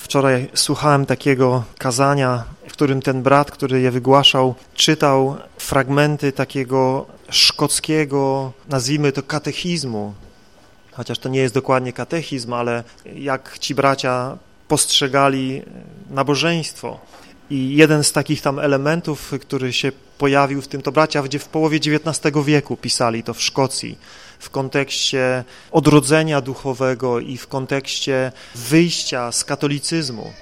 Wczoraj słuchałem takiego kazania, w którym ten brat, który je wygłaszał, czytał fragmenty takiego szkockiego, nazwijmy to katechizmu, chociaż to nie jest dokładnie katechizm, ale jak ci bracia postrzegali nabożeństwo. I jeden z takich tam elementów, który się pojawił w tym, to bracia gdzie w połowie XIX wieku pisali to w Szkocji, w kontekście odrodzenia duchowego i w kontekście wyjścia z katolicyzmu.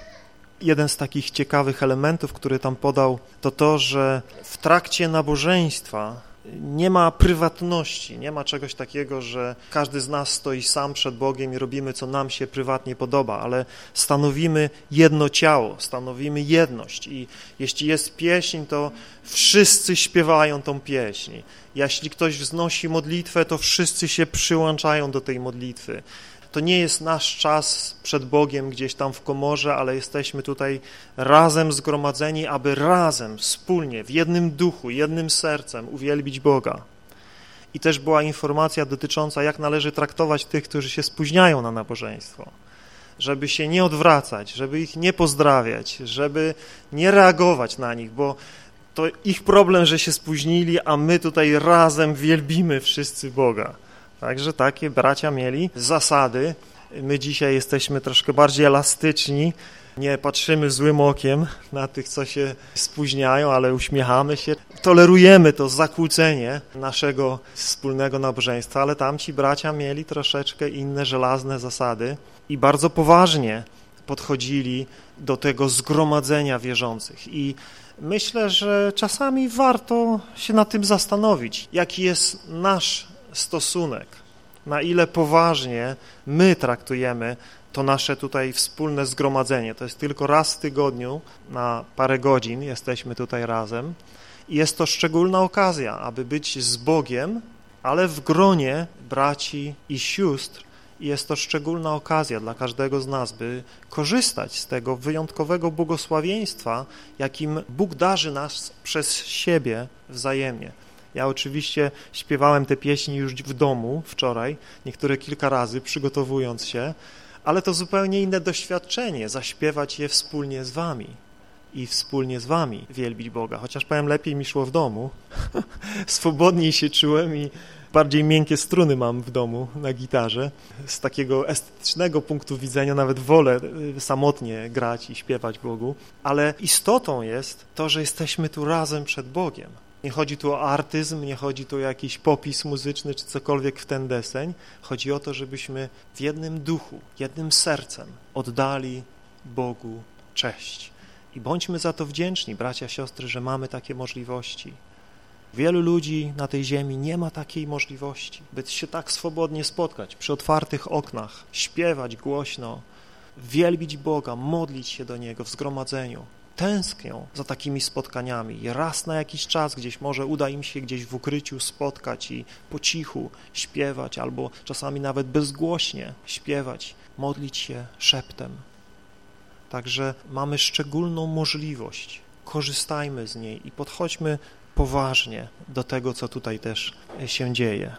Jeden z takich ciekawych elementów, który tam podał, to to, że w trakcie nabożeństwa nie ma prywatności, nie ma czegoś takiego, że każdy z nas stoi sam przed Bogiem i robimy, co nam się prywatnie podoba, ale stanowimy jedno ciało, stanowimy jedność i jeśli jest pieśń, to wszyscy śpiewają tą pieśń. Jeśli ktoś wznosi modlitwę, to wszyscy się przyłączają do tej modlitwy. To nie jest nasz czas przed Bogiem gdzieś tam w komorze, ale jesteśmy tutaj razem zgromadzeni, aby razem, wspólnie, w jednym duchu, jednym sercem uwielbić Boga. I też była informacja dotycząca, jak należy traktować tych, którzy się spóźniają na nabożeństwo. Żeby się nie odwracać, żeby ich nie pozdrawiać, żeby nie reagować na nich, bo to ich problem, że się spóźnili, a my tutaj razem wielbimy wszyscy Boga. Także takie bracia mieli zasady. My dzisiaj jesteśmy troszkę bardziej elastyczni, nie patrzymy złym okiem na tych, co się spóźniają, ale uśmiechamy się. Tolerujemy to zakłócenie naszego wspólnego nabożeństwa, ale tamci bracia mieli troszeczkę inne żelazne zasady i bardzo poważnie podchodzili do tego zgromadzenia wierzących. I myślę, że czasami warto się nad tym zastanowić, jaki jest nasz stosunek, na ile poważnie my traktujemy to nasze tutaj wspólne zgromadzenie. To jest tylko raz w tygodniu, na parę godzin jesteśmy tutaj razem i jest to szczególna okazja, aby być z Bogiem, ale w gronie braci i sióstr jest to szczególna okazja dla każdego z nas, by korzystać z tego wyjątkowego błogosławieństwa, jakim Bóg darzy nas przez siebie wzajemnie. Ja oczywiście śpiewałem te pieśni już w domu wczoraj, niektóre kilka razy, przygotowując się, ale to zupełnie inne doświadczenie, zaśpiewać je wspólnie z wami i wspólnie z wami wielbić Boga. Chociaż powiem, lepiej mi szło w domu, swobodniej się czułem i bardziej miękkie struny mam w domu na gitarze. Z takiego estetycznego punktu widzenia nawet wolę y, samotnie grać i śpiewać Bogu, ale istotą jest to, że jesteśmy tu razem przed Bogiem. Nie chodzi tu o artyzm, nie chodzi tu o jakiś popis muzyczny czy cokolwiek w ten deseń. Chodzi o to, żebyśmy w jednym duchu, jednym sercem oddali Bogu cześć. I bądźmy za to wdzięczni, bracia, siostry, że mamy takie możliwości. Wielu ludzi na tej ziemi nie ma takiej możliwości, by się tak swobodnie spotkać przy otwartych oknach, śpiewać głośno, wielbić Boga, modlić się do Niego w zgromadzeniu tęsknią za takimi spotkaniami i raz na jakiś czas gdzieś może uda im się gdzieś w ukryciu spotkać i po cichu śpiewać albo czasami nawet bezgłośnie śpiewać, modlić się szeptem. Także mamy szczególną możliwość, korzystajmy z niej i podchodźmy poważnie do tego, co tutaj też się dzieje.